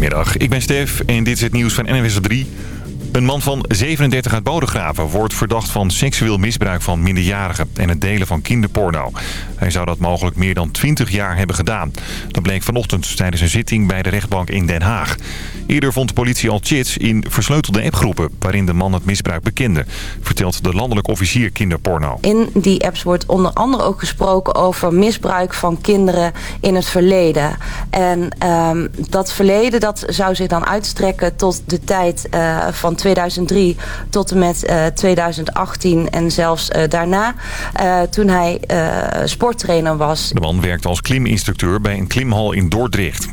Goedemiddag, ik ben Stef en dit is het nieuws van NWS 3. Een man van 37 uit Bodegraven wordt verdacht van seksueel misbruik van minderjarigen en het delen van kinderporno. Hij zou dat mogelijk meer dan 20 jaar hebben gedaan. Dat bleek vanochtend tijdens een zitting bij de rechtbank in Den Haag. Eerder vond de politie al chits in versleutelde appgroepen waarin de man het misbruik bekende, vertelt de landelijk officier kinderporno. In die apps wordt onder andere ook gesproken over misbruik van kinderen in het verleden. En um, dat verleden dat zou zich dan uitstrekken tot de tijd uh, van 2003 tot en met uh, 2018 en zelfs uh, daarna, uh, toen hij sporttrainer was. De man werkt als kliminstructeur bij een klimhal in Dordrecht.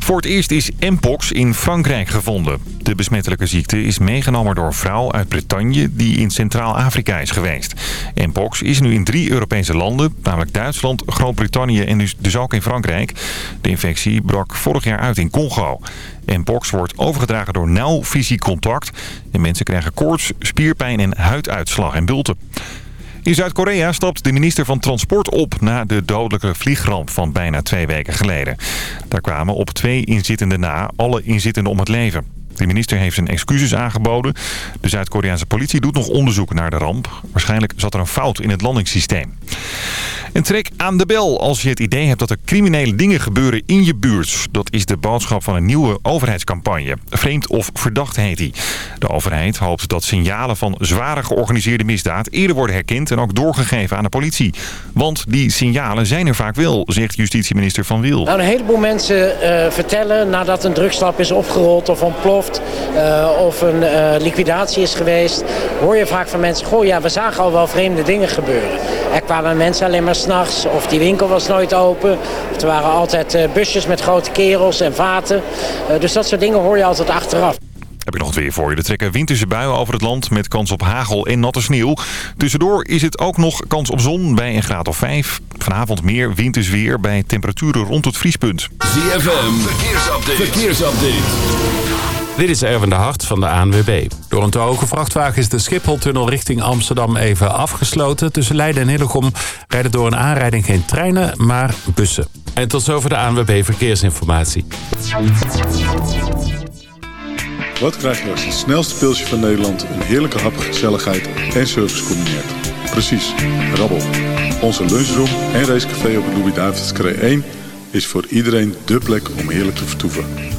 Voor het eerst is Mpox in Frankrijk gevonden. De besmettelijke ziekte is meegenomen door een vrouw uit Bretagne die in Centraal-Afrika is geweest. Mpox is nu in drie Europese landen, namelijk Duitsland, Groot-Brittannië en dus, dus ook in Frankrijk. De infectie brak vorig jaar uit in Congo. Mpox wordt overgedragen door nauw fysiek contact. En mensen krijgen koorts, spierpijn en huiduitslag en bulten. In Zuid-Korea stapt de minister van Transport op na de dodelijke vliegramp van bijna twee weken geleden. Daar kwamen op twee inzittenden na alle inzittenden om het leven. De minister heeft zijn excuses aangeboden. De Zuid-Koreaanse politie doet nog onderzoek naar de ramp. Waarschijnlijk zat er een fout in het landingssysteem. En trek aan de bel als je het idee hebt dat er criminele dingen gebeuren in je buurt. Dat is de boodschap van een nieuwe overheidscampagne. Vreemd of verdacht heet die. De overheid hoopt dat signalen van zware georganiseerde misdaad eerder worden herkend en ook doorgegeven aan de politie. Want die signalen zijn er vaak wel, zegt justitieminister Van Wil. Nou, een heleboel mensen uh, vertellen nadat een drugslab is opgerold of ontploft uh, of een uh, liquidatie is geweest, hoor je vaak van mensen, goh ja, we zagen al wel vreemde dingen gebeuren. Er kwamen mensen alleen maar s'nachts of die winkel was nooit open. Of er waren altijd uh, busjes met grote kerels en vaten. Uh, dus dat soort dingen hoor je altijd achteraf. Heb ik nog het weer voor je. Er trekken winterse buien over het land met kans op hagel en natte sneeuw. Tussendoor is het ook nog kans op zon bij een graad of 5. Vanavond meer winters weer bij temperaturen rond het vriespunt. ZFM, verkeersupdate. verkeersupdate. Dit is Erwin de Hart van de ANWB. Door een te hoge vrachtwagen is de Schipholtunnel richting Amsterdam even afgesloten. Tussen Leiden en Hillegom rijden door een aanrijding geen treinen, maar bussen. En tot zover de ANWB Verkeersinformatie. Wat krijg je als het snelste pilsje van Nederland... een heerlijke hap, gezelligheid en service combineert? Precies, rabbel. Onze lunchroom en racecafé op de Louis-David's 1... is voor iedereen dé plek om heerlijk te vertoeven.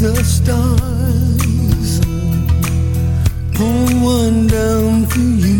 The stars. Pull one down for you.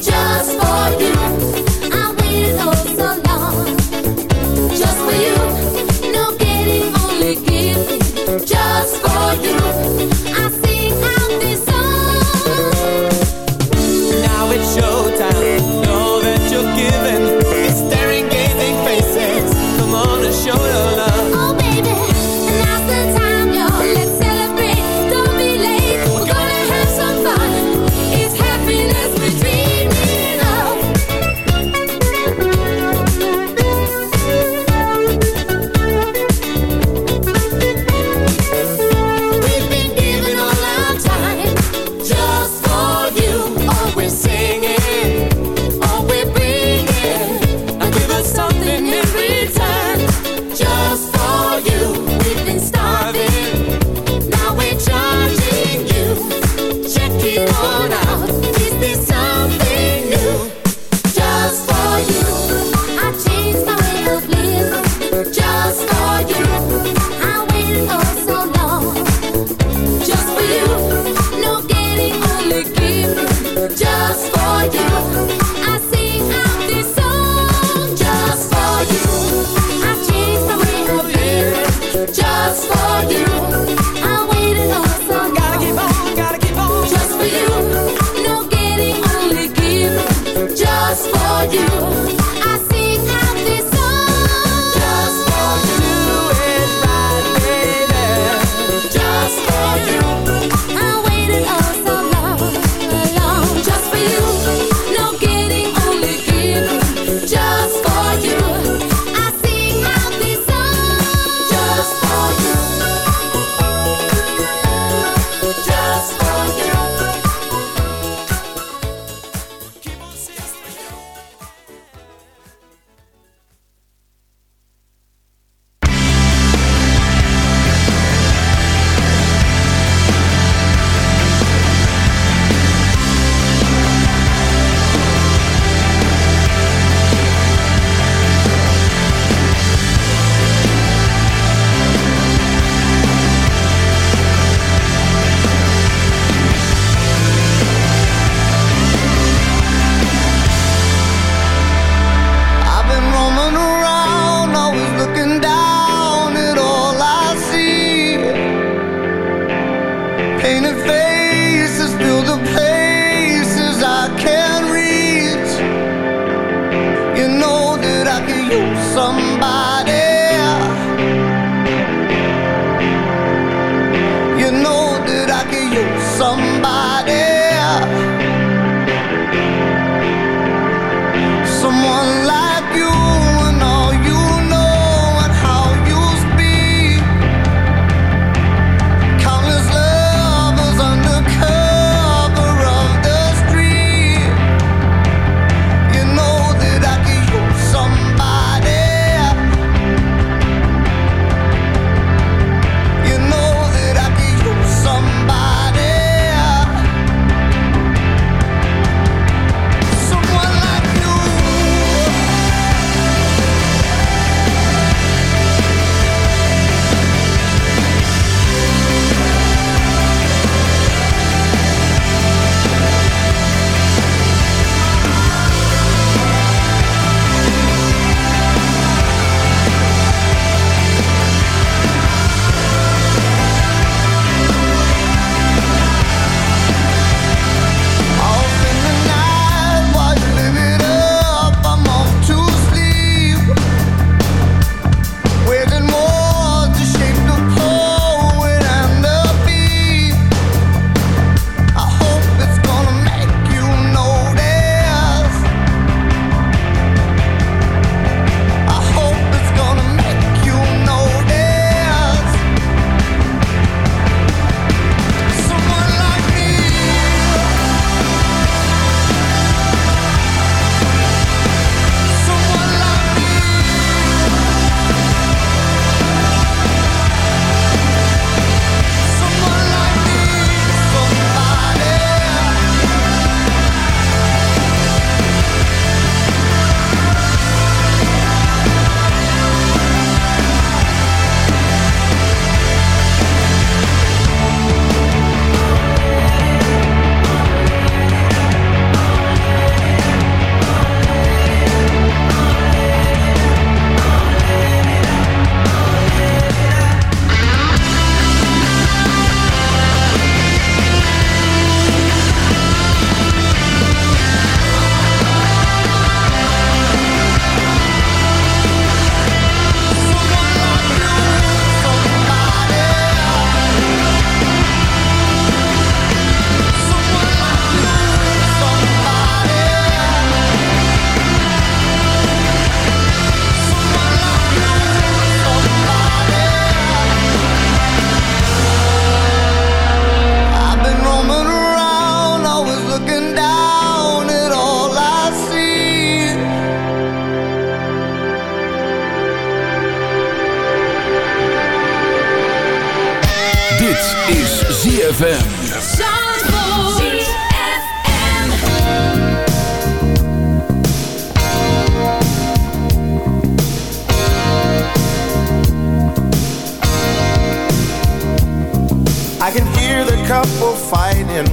Just for you,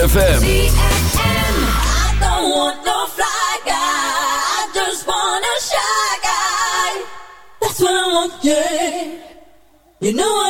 ZFM. Don't want no fly guy. I just want a shy guy. That's what I want, yeah. You know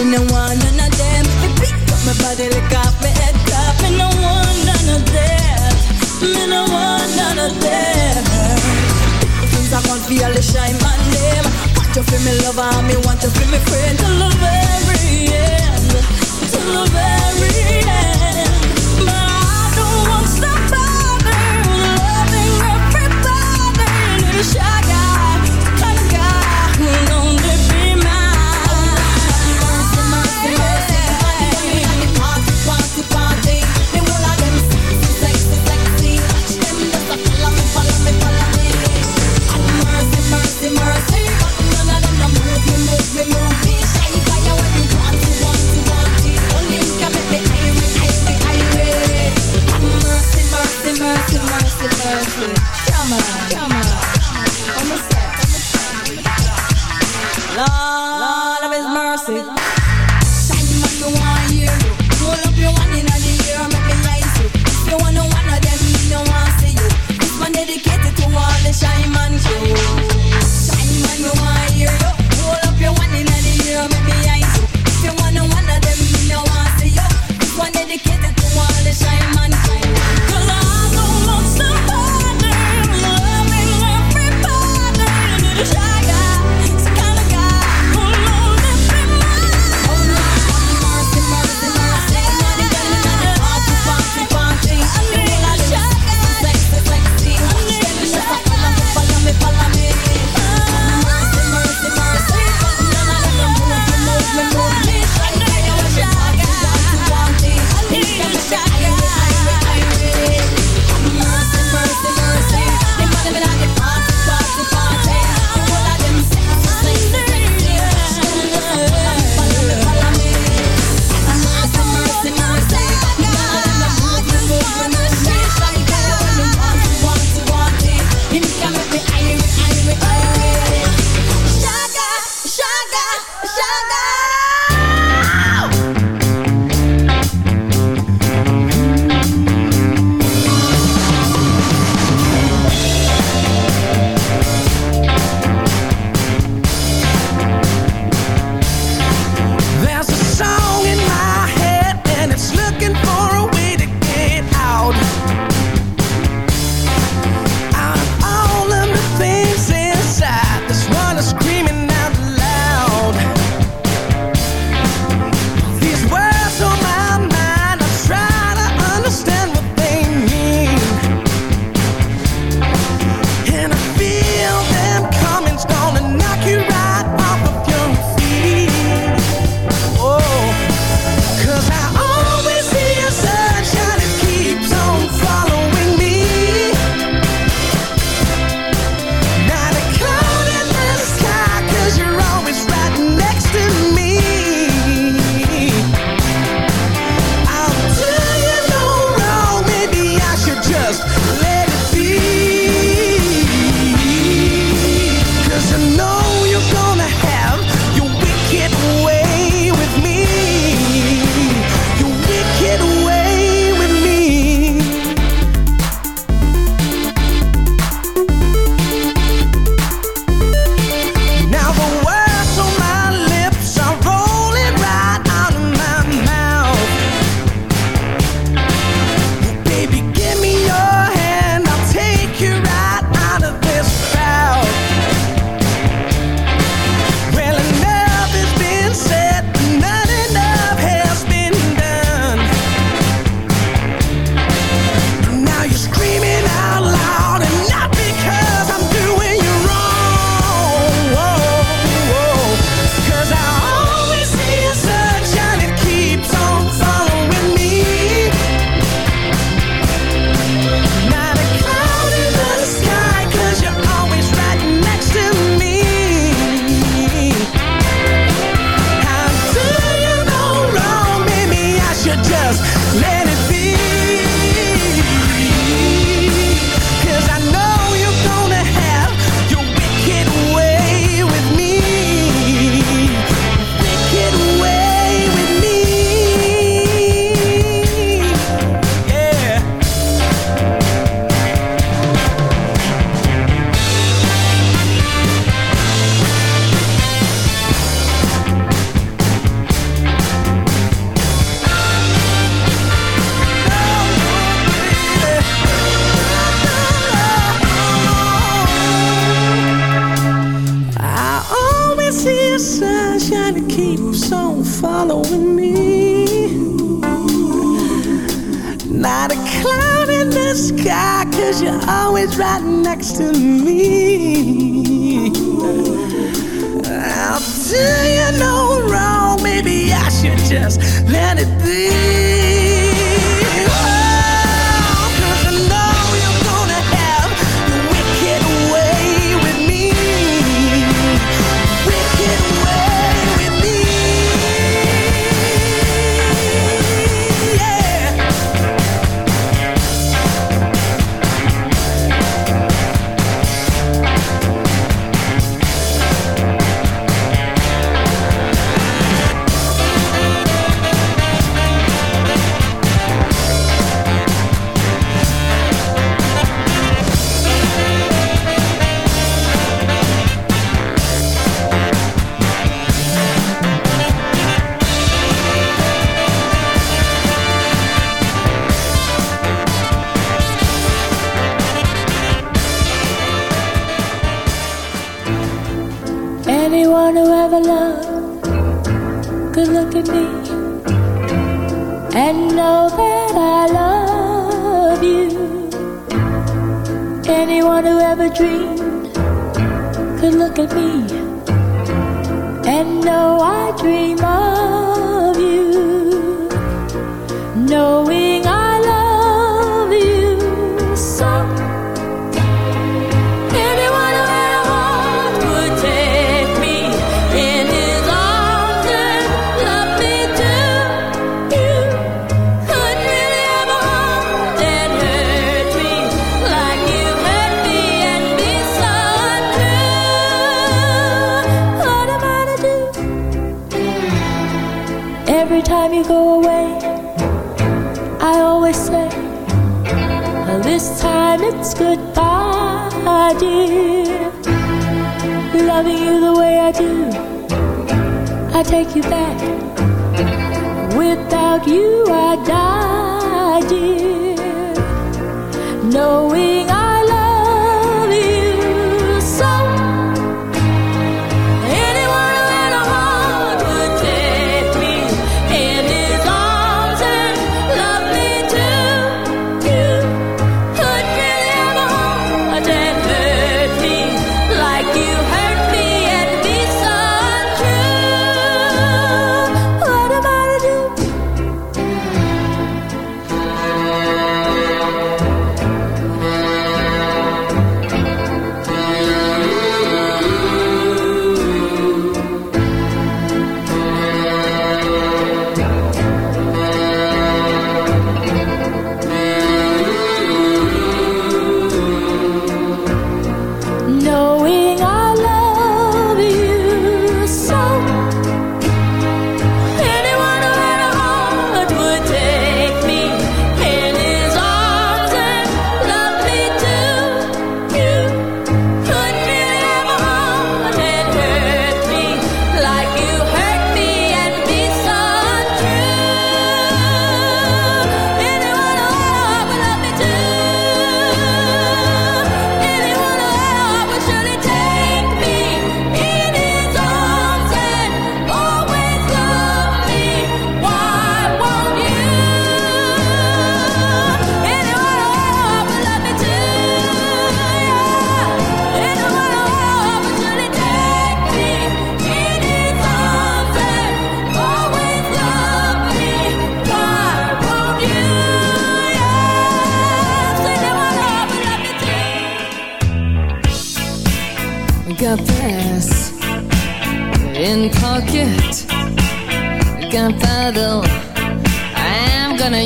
Me no want none of them. Me pick up my body like off me head top. Me no want none of them. Me no want none of them. Things I want feel the shine my name. Want you feel me lover, me want you feel me friend till the very end, till the very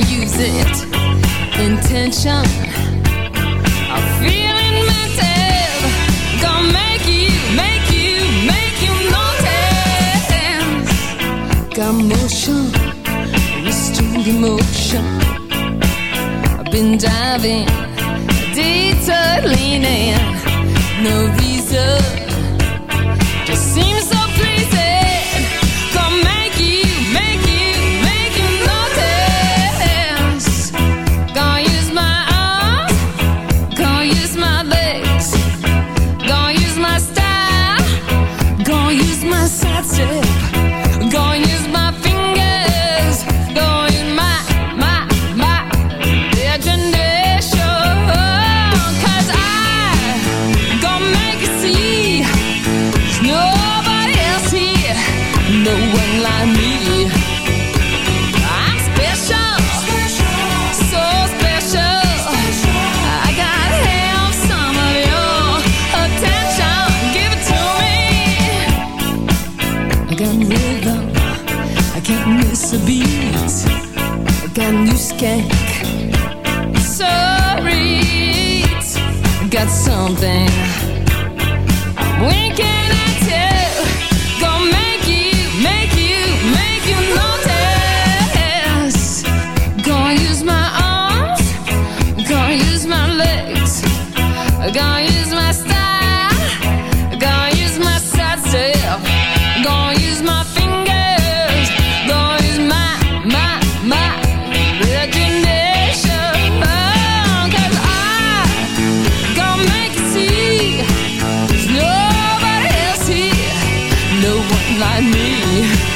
use it. Intention, I'm feeling massive. Gonna make you, make you, make you notice. Got motion, restored emotion. I've been diving, detour leaning. No like me.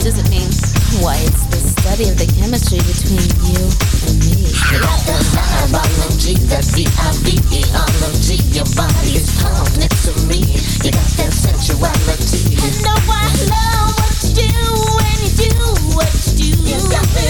doesn't mean why it's the study of the chemistry between you and me. Like the biology, that's the I-V-E-ology. Your body's palm next to me. You got that sensuality. I know I love what you do when you do what you do. You got me